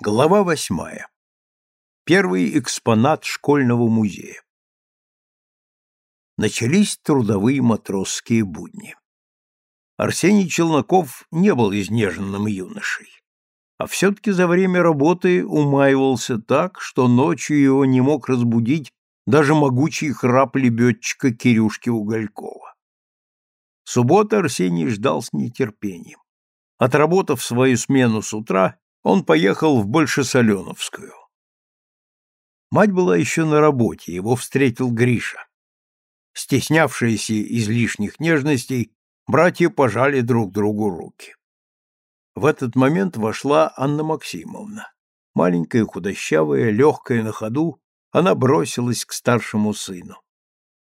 Глава восьмая. Первый экспонат школьного музея. Начались трудовые матросские будни. Арсений Челноков не был изнеженным юношей, а все-таки за время работы умаивался так, что ночью его не мог разбудить даже могучий храп лебедчика Кирюшки Уголькова. Суббота Арсений ждал с нетерпением. Отработав свою смену с утра, он поехал в Большесоленовскую. Мать была еще на работе, его встретил Гриша. Стеснявшиеся излишних нежностей, братья пожали друг другу руки. В этот момент вошла Анна Максимовна. Маленькая, худощавая, легкая на ходу, она бросилась к старшему сыну.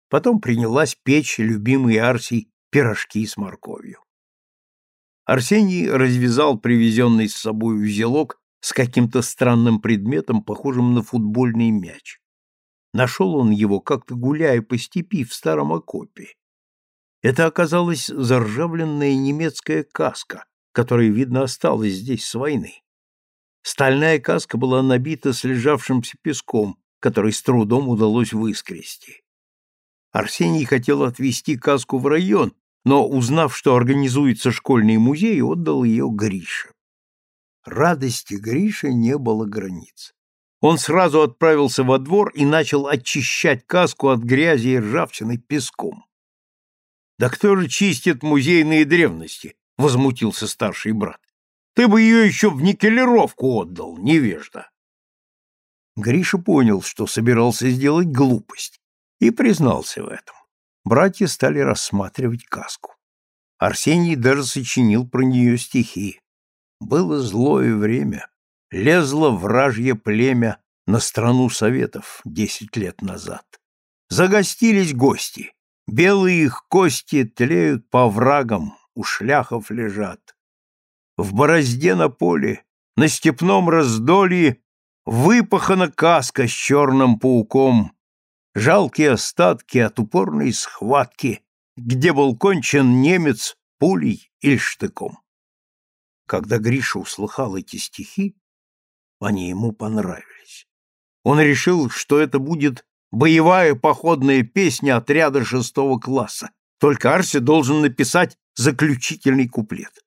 Потом принялась печь любимый Арсий пирожки с морковью. Арсений развязал привезенный с собой узелок с каким-то странным предметом, похожим на футбольный мяч. Нашел он его, как-то гуляя по степи в старом окопе. Это оказалась заржавленная немецкая каска, которая, видно, осталась здесь с войны. Стальная каска была набита слежавшимся песком, который с трудом удалось выскрести. Арсений хотел отвезти каску в район, но, узнав, что организуется школьный музей, отдал ее Грише. Радости Грише не было границ. Он сразу отправился во двор и начал очищать каску от грязи и ржавчины песком. «Да кто же чистит музейные древности?» — возмутился старший брат. «Ты бы ее еще в никелировку отдал, невежда!» Гриша понял, что собирался сделать глупость, и признался в этом братья стали рассматривать каску. Арсений даже сочинил про нее стихи. Было злое время, лезло вражье племя на страну советов десять лет назад. Загостились гости, белые их кости тлеют по врагам, у шляхов лежат. В борозде на поле, на степном раздолье выпахана каска с черным пауком, жалкие остатки от упорной схватки, где был кончен немец пулей или штыком. Когда Гриша услыхал эти стихи, они ему понравились. Он решил, что это будет боевая походная песня отряда шестого класса, только Арси должен написать заключительный куплет.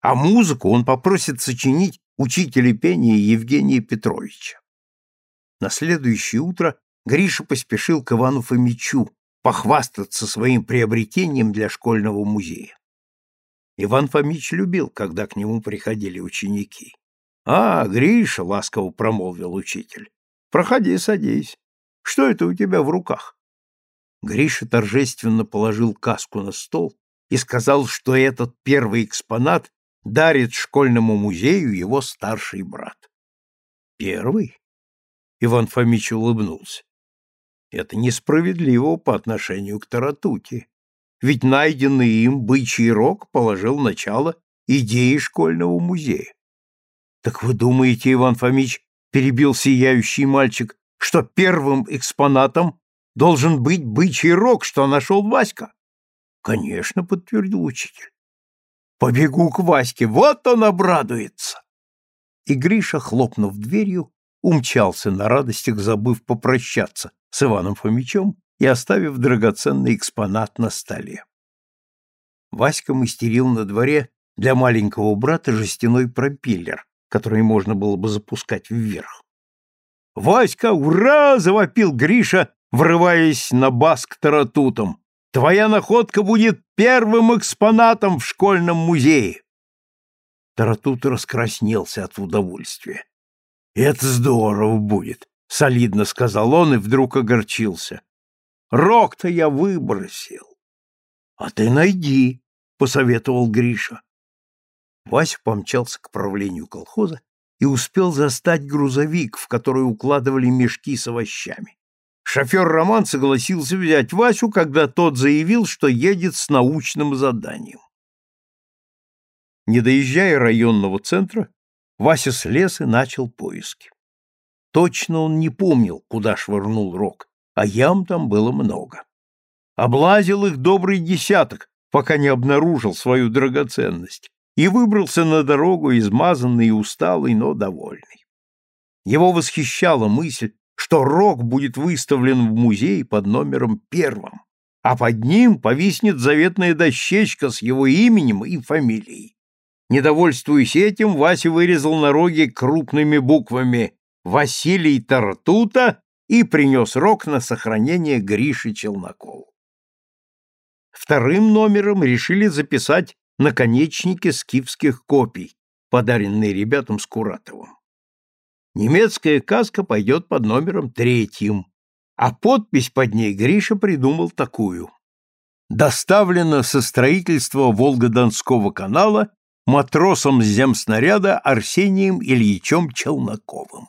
А музыку он попросит сочинить учителя пения Евгения Петровича. На следующее утро Гриша поспешил к Ивану Фомичу похвастаться своим приобретением для школьного музея. Иван Фомич любил, когда к нему приходили ученики. «А, Гриша!» — ласково промолвил учитель. «Проходи, садись. Что это у тебя в руках?» Гриша торжественно положил каску на стол и сказал, что этот первый экспонат дарит школьному музею его старший брат. «Первый?» — Иван Фомич улыбнулся. Это несправедливо по отношению к Таратуте, ведь найденный им бычий рог положил начало идее школьного музея. Так вы думаете, Иван Фомич, перебил сияющий мальчик, что первым экспонатом должен быть бычий рог, что нашел Васька? Конечно, подтвердил учитель. Побегу к Ваське, вот он обрадуется. И Гриша, хлопнув дверью, умчался на радостях, забыв попрощаться с Иваном Фомичем и оставив драгоценный экспонат на столе. Васька мастерил на дворе для маленького брата жестяной пропеллер, который можно было бы запускать вверх. «Васька, ура!» — завопил Гриша, врываясь на бас к таратутам. «Твоя находка будет первым экспонатом в школьном музее!» Таратут раскраснелся от удовольствия. «Это здорово будет!» — солидно сказал он и вдруг огорчился. «Рог-то я выбросил». «А ты найди», — посоветовал Гриша. Вася помчался к правлению колхоза и успел застать грузовик, в который укладывали мешки с овощами. Шофер Роман согласился взять Васю, когда тот заявил, что едет с научным заданием. Не доезжая районного центра, Вася слез и начал поиски. Точно он не помнил, куда швырнул рог, а ям там было много. Облазил их добрый десяток, пока не обнаружил свою драгоценность, и выбрался на дорогу, измазанный и усталый, но довольный. Его восхищала мысль, что рог будет выставлен в музее под номером первым, а под ним повиснет заветная дощечка с его именем и фамилией. Недовольствуясь этим, Вася вырезал на роге крупными буквами «Василий Тартута» и принес рог на сохранение Грише Челнокову. Вторым номером решили записать наконечники скифских копий, подаренные ребятам Скуратовым. Немецкая каска пойдет под номером третьим, а подпись под ней Гриша придумал такую. Доставлено со строительства Волго-Донского канала матросом земснаряда Арсением Ильичем Челноковым.